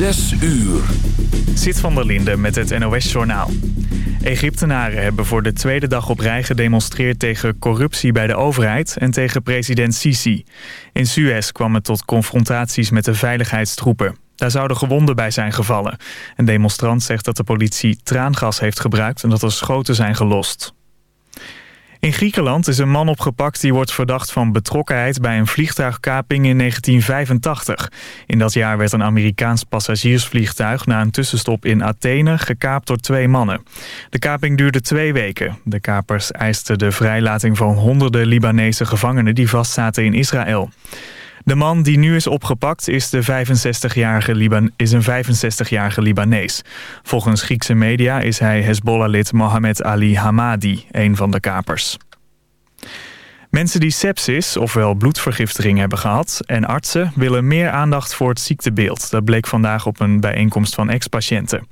Zes uur. Zit van der Linde met het NOS-journaal. Egyptenaren hebben voor de tweede dag op rij gedemonstreerd tegen corruptie bij de overheid en tegen president Sisi. In Suez kwam het tot confrontaties met de veiligheidstroepen. Daar zouden gewonden bij zijn gevallen. Een demonstrant zegt dat de politie traangas heeft gebruikt en dat er schoten zijn gelost. In Griekenland is een man opgepakt die wordt verdacht van betrokkenheid bij een vliegtuigkaping in 1985. In dat jaar werd een Amerikaans passagiersvliegtuig na een tussenstop in Athene gekaapt door twee mannen. De kaping duurde twee weken. De kapers eisten de vrijlating van honderden Libanese gevangenen die vastzaten in Israël. De man die nu is opgepakt is, de 65-jarige Liban is een 65-jarige Libanees. Volgens Griekse media is hij Hezbollah-lid Mohamed Ali Hamadi, een van de kapers. Mensen die sepsis, ofwel bloedvergiftiging hebben gehad... en artsen willen meer aandacht voor het ziektebeeld. Dat bleek vandaag op een bijeenkomst van ex-patiënten.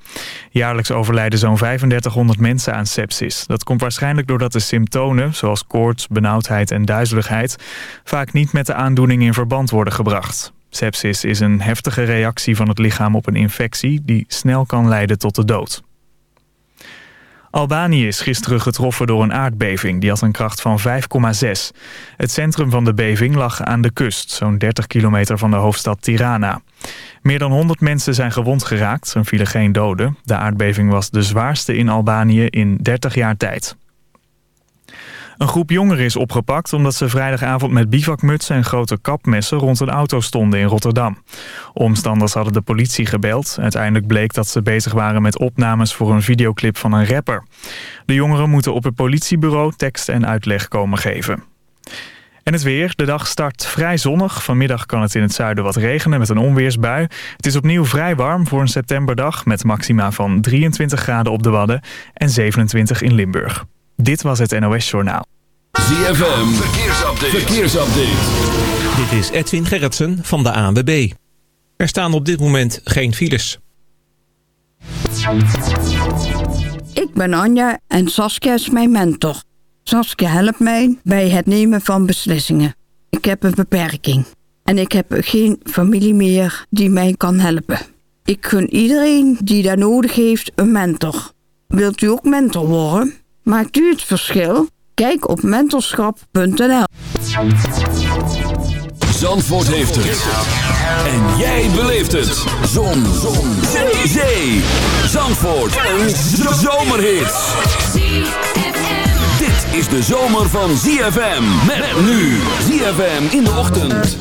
Jaarlijks overlijden zo'n 3500 mensen aan sepsis. Dat komt waarschijnlijk doordat de symptomen, zoals koorts, benauwdheid en duizeligheid... vaak niet met de aandoening in verband worden gebracht. Sepsis is een heftige reactie van het lichaam op een infectie... die snel kan leiden tot de dood. Albanië is gisteren getroffen door een aardbeving. Die had een kracht van 5,6. Het centrum van de beving lag aan de kust, zo'n 30 kilometer van de hoofdstad Tirana. Meer dan 100 mensen zijn gewond geraakt, er vielen geen doden. De aardbeving was de zwaarste in Albanië in 30 jaar tijd. Een groep jongeren is opgepakt omdat ze vrijdagavond met bivakmutsen en grote kapmessen rond een auto stonden in Rotterdam. Omstanders hadden de politie gebeld. Uiteindelijk bleek dat ze bezig waren met opnames voor een videoclip van een rapper. De jongeren moeten op het politiebureau tekst en uitleg komen geven. En het weer. De dag start vrij zonnig. Vanmiddag kan het in het zuiden wat regenen met een onweersbui. Het is opnieuw vrij warm voor een septemberdag... met maxima van 23 graden op de Wadden en 27 in Limburg. Dit was het NOS Journaal. ZFM, verkeersupdate. verkeersupdate. Dit is Edwin Gerritsen van de ANWB. Er staan op dit moment geen files. Ik ben Anja en Saskia is mijn mentor. Saskia helpt mij bij het nemen van beslissingen. Ik heb een beperking. En ik heb geen familie meer die mij kan helpen. Ik gun iedereen die daar nodig heeft een mentor. Wilt u ook mentor worden? Maakt u het verschil? Kijk op mentorschap.nl Zandvoort heeft het. En jij beleeft het. Zon. Zon. Zee. Zee. Zandvoort. Een zomerhit. Dit is de zomer van ZFM. Met nu. ZFM in de ochtend.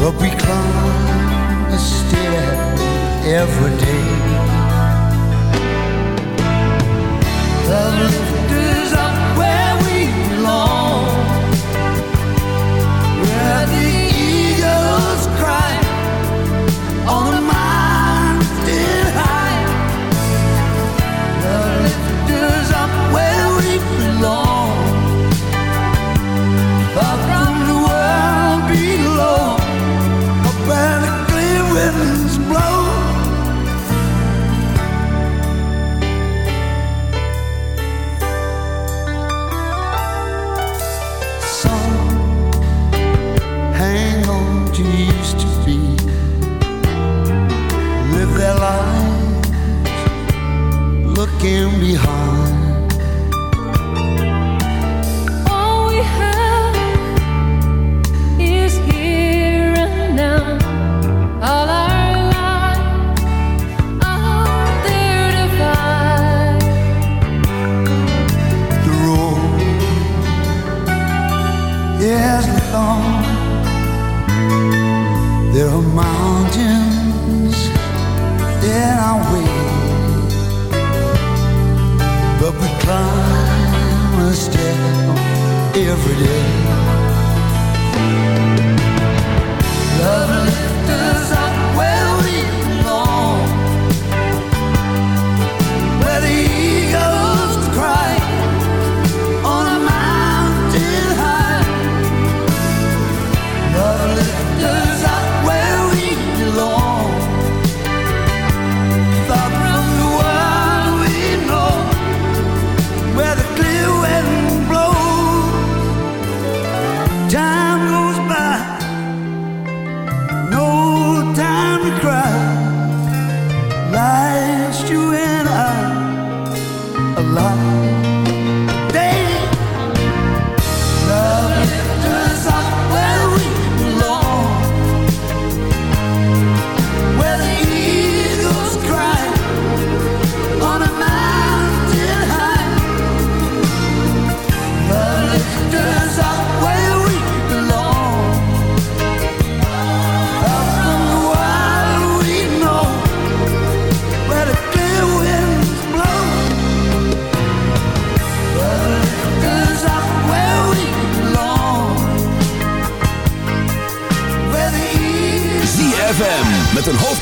But we climb a stair every day. Love yeah.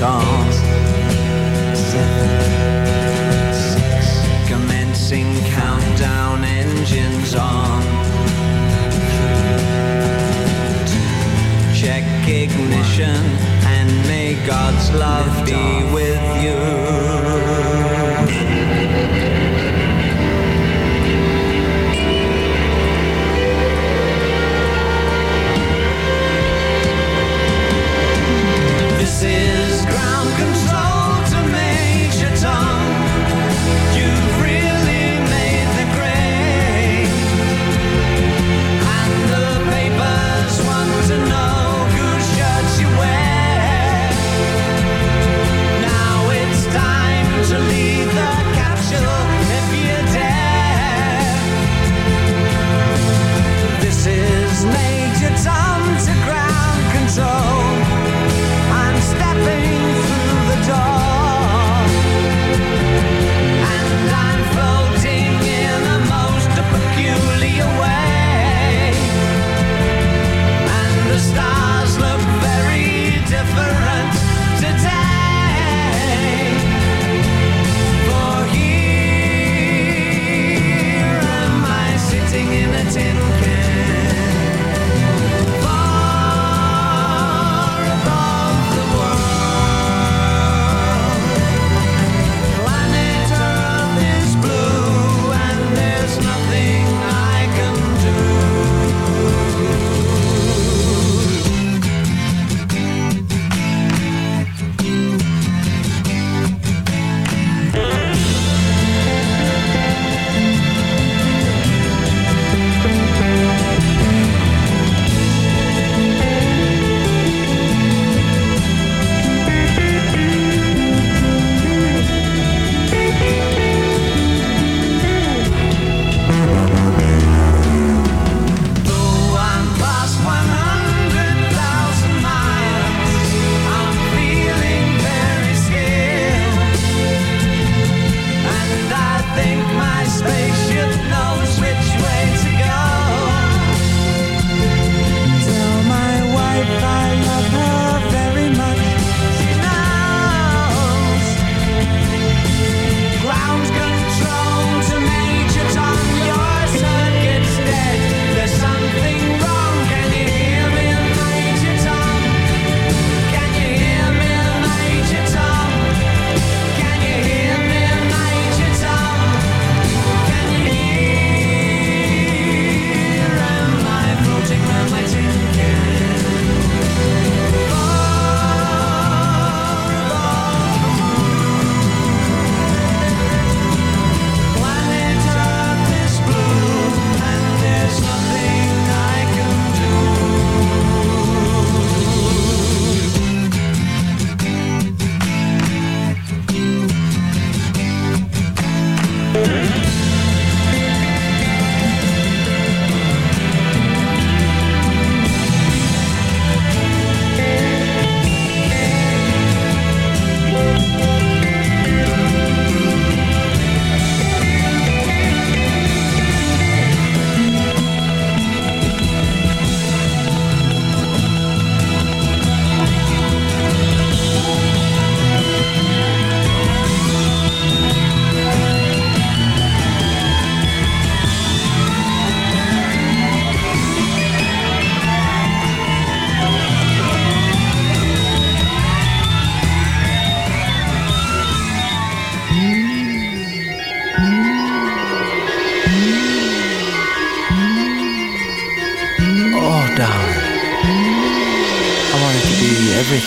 song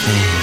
thing.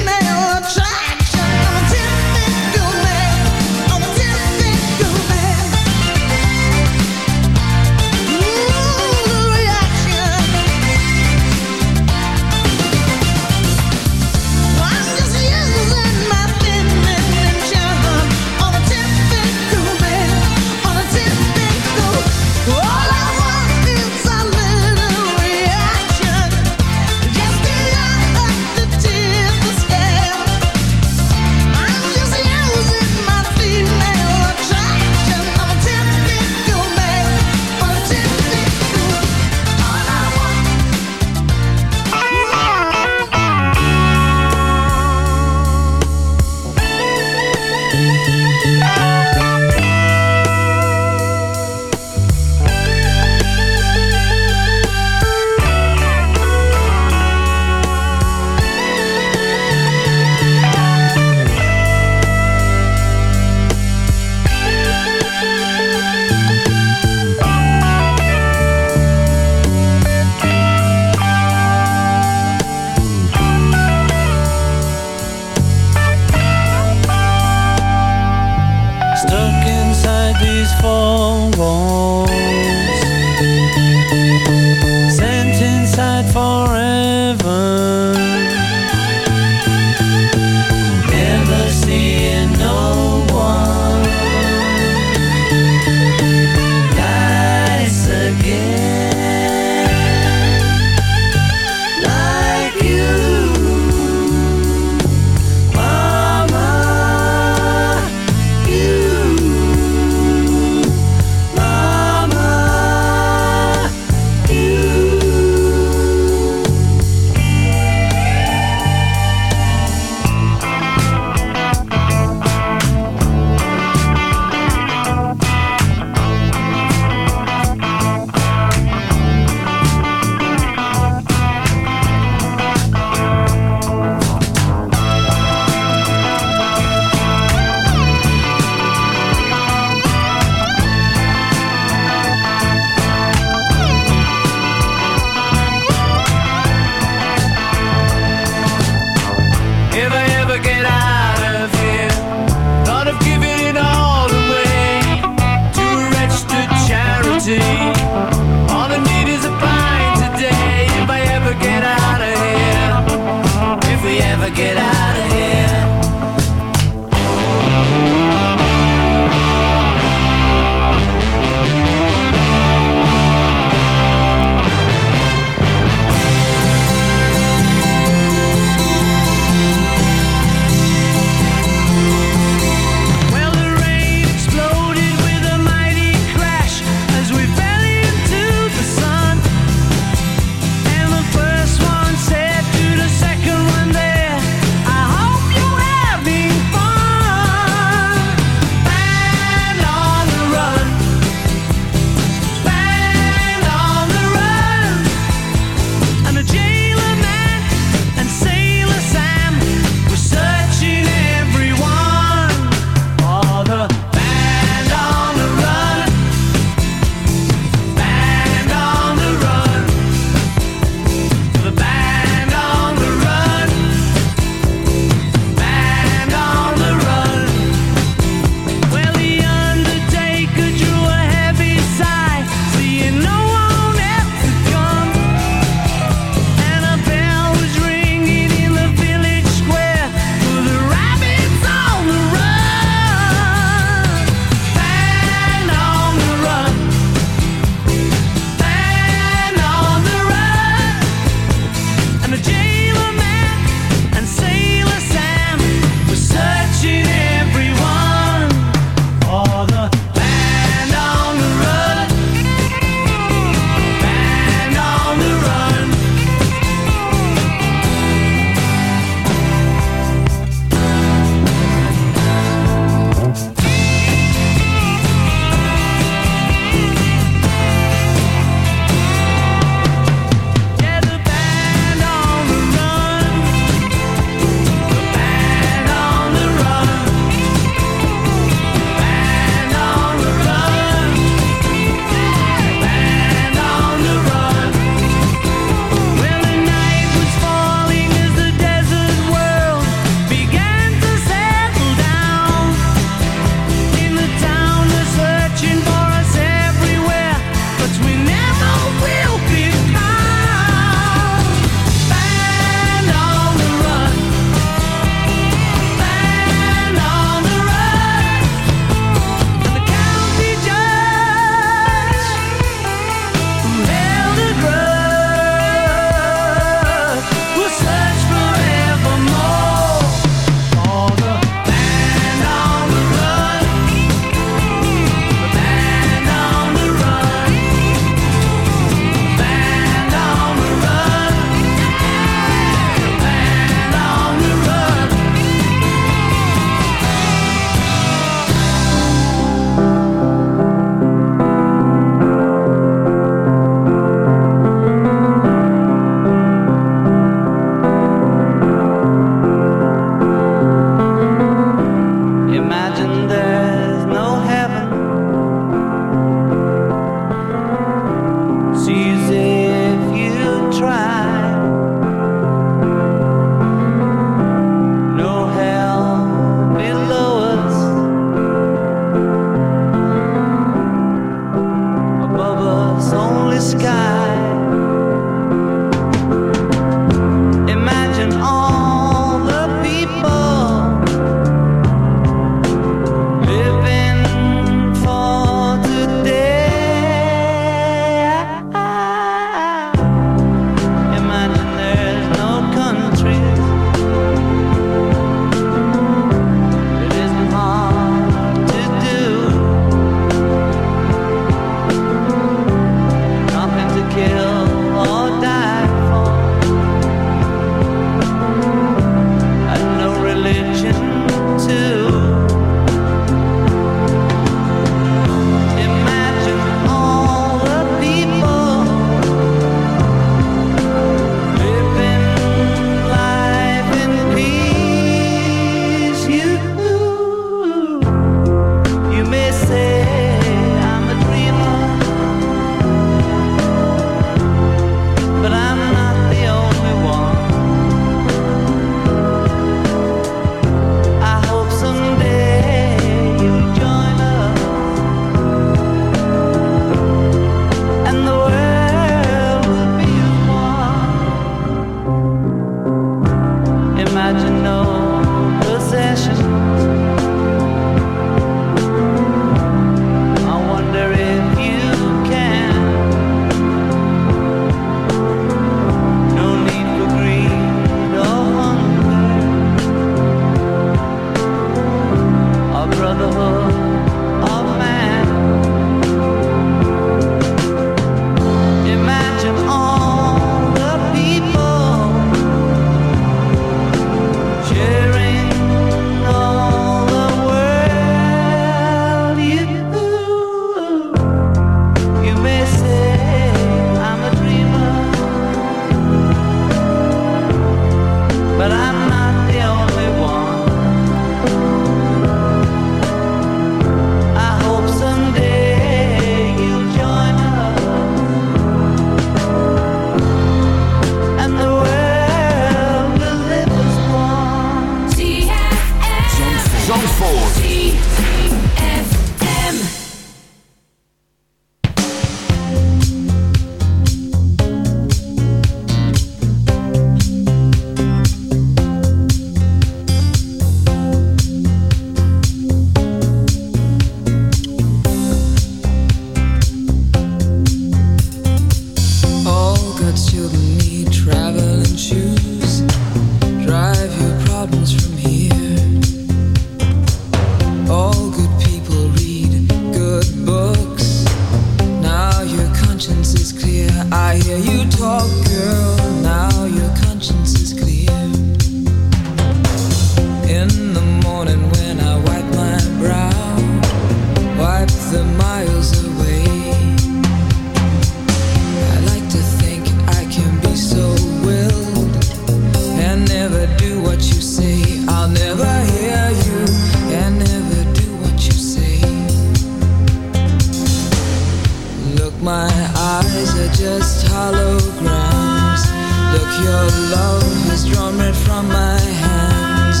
love has drawn me from my hands,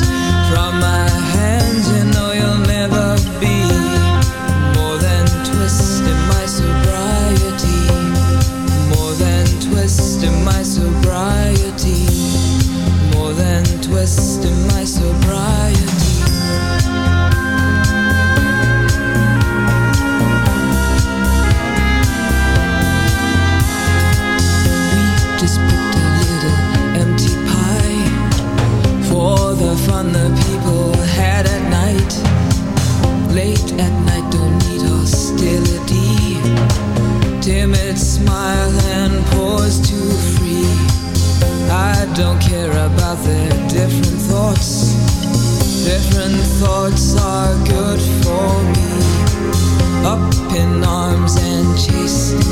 from my hands. don't care about their different thoughts. Different thoughts are good for me. Up in arms and chasing.